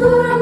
Dura.